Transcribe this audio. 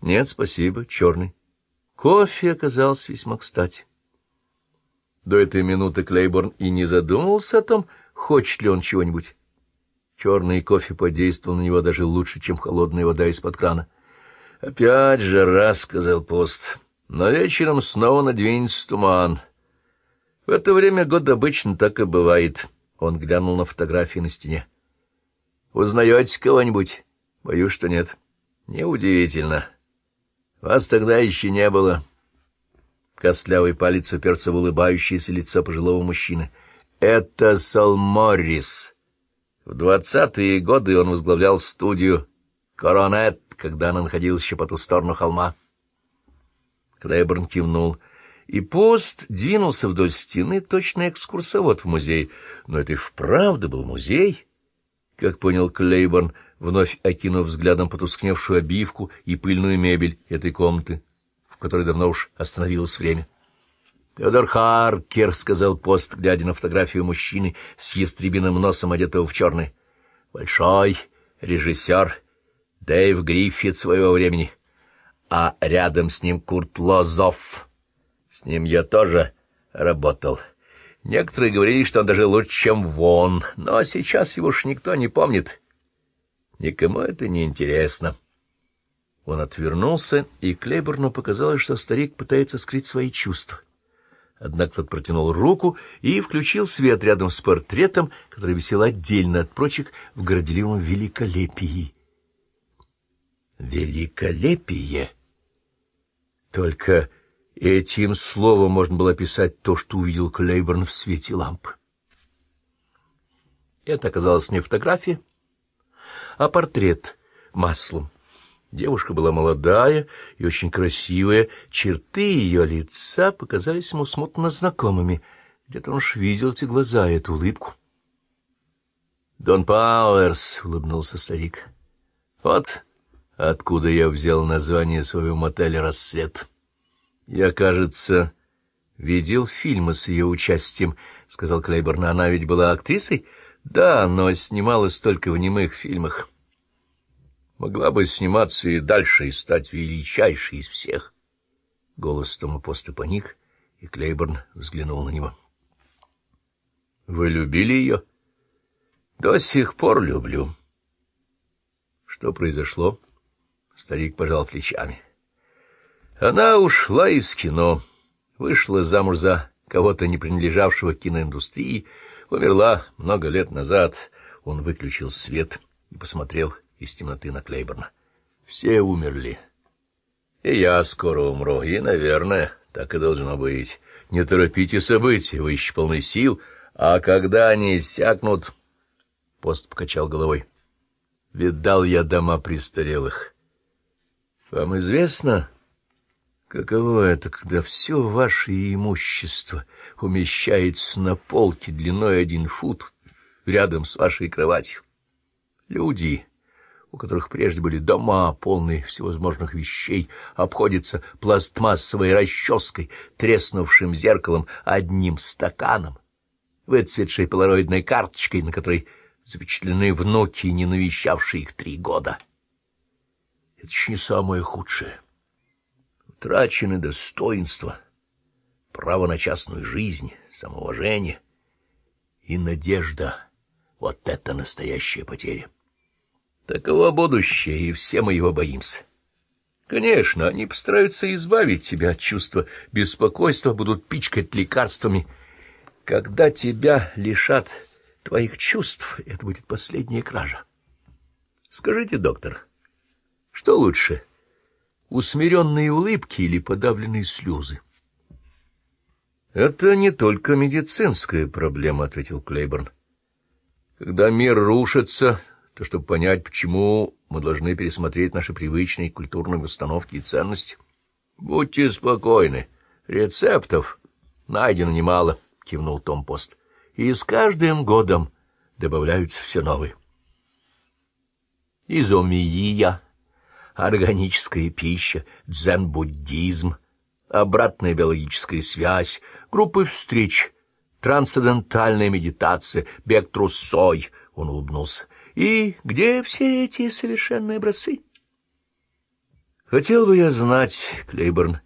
Нет, спасибо, черный. Кофе оказался весьма кстати. До этой минуты Клейборн и не задумывался о том, хочет ли он чего-нибудь. Черный кофе подействовал на него даже лучше, чем холодная вода из-под крана. — Опять же раз, — сказал пост, — но вечером снова надвинется туман. В это время года обычно так и бывает. Он глянул на фотографии на стене. — Узнаете кого-нибудь? — Боюсь, что нет. — Неудивительно. Вас тогда еще не было. Костлявый палец уперся в улыбающееся лицо пожилого мужчины. — Это Сол Моррис. В двадцатые годы он возглавлял студию «Коронет», когда она находилась еще по ту сторону холма. Клейборн кивнул, и пост двинулся вдоль стены, точно экскурсовод в музей. Но это и вправду был музей, как понял Клейборн, вновь окинув взглядом потускневшую обивку и пыльную мебель этой комнаты, в которой давно уж остановилось время. «Теодор Харкер», — сказал пост, глядя на фотографию мужчины с ястребиным носом, одетого в черный. «Большой режиссер Дэйв Гриффит своего времени, а рядом с ним Курт Лозов. С ним я тоже работал. Некоторые говорили, что он даже лучше, чем Вон, но сейчас его уж никто не помнит. Никому это не интересно». Он отвернулся, и Клейборну показалось, что старик пытается скрыть свои чувства. Однако тот протянул руку и включил свет рядом с портретом, который висел отдельно от прочих в горделивом великолепии. Великолепие! Только этим словом можно было описать то, что увидел Клейборн в свете лампы. Это оказалось не фотография, а портрет маслом. Девушка была молодая и очень красивая, черты ее лица показались ему смутно знакомыми. Где-то он уж видел эти глаза и эту улыбку. — Дон Пауэрс, — улыбнулся старик. — Вот откуда я взял название своего мотеля «Рассвет». Я, кажется, видел фильмы с ее участием, — сказал Клейборн. — Она ведь была актрисой? — Да, но снималась только в немых фильмах. — могла бы сниматься и дальше, и стать величайшей из всех. Голос Тома Поста паник, и Клейборн взглянул на него. — Вы любили ее? — До сих пор люблю. — Что произошло? Старик пожал плечами. — Она ушла из кино, вышла замуж за кого-то, не принадлежавшего киноиндустрии, умерла много лет назад. Он выключил свет и посмотрел — из темноты на Клейборна. Все умерли. И я скоро умру, и, наверное, так и должно быть. Не торопите события, вы еще полны сил, а когда они иссякнут... Пост покачал головой. Видал я дома престарелых. Вам известно, каково это, когда все ваше имущество умещается на полке длиной один фут рядом с вашей кроватью? Люди у которых прежде были дома, полные всевозможных вещей, обходится пластмассовой расческой, треснувшим зеркалом, одним стаканом, выцветшей полароидной карточкой, на которой запечатлены внуки, не навещавшие их три года. Это еще не самое худшее. Утрачены достоинства, право на частную жизнь, самоуважение и надежда. Вот это настоящая потеря. Таково будущее, и все мы его боимся. Конечно, они постараются избавить тебя от чувства беспокойства, будут пичкать лекарствами. Когда тебя лишат твоих чувств, это будет последняя кража. Скажите, доктор, что лучше, усмиренные улыбки или подавленные слезы? — Это не только медицинская проблема, — ответил Клейборн. — Когда мир рушится то чтобы понять, почему мы должны пересмотреть наши привычные культурные установки и ценности. Будьте спокойны, рецептов найдено немало, — кивнул Том Пост, — и с каждым годом добавляются все новые. Изомия, органическая пища, дзен-буддизм, обратная биологическая связь, группы встреч, трансцендентальная медитация, бег трусой, — он улыбнулся, — и где все эти совершенные образцы? Хотел бы я знать, Клейборн,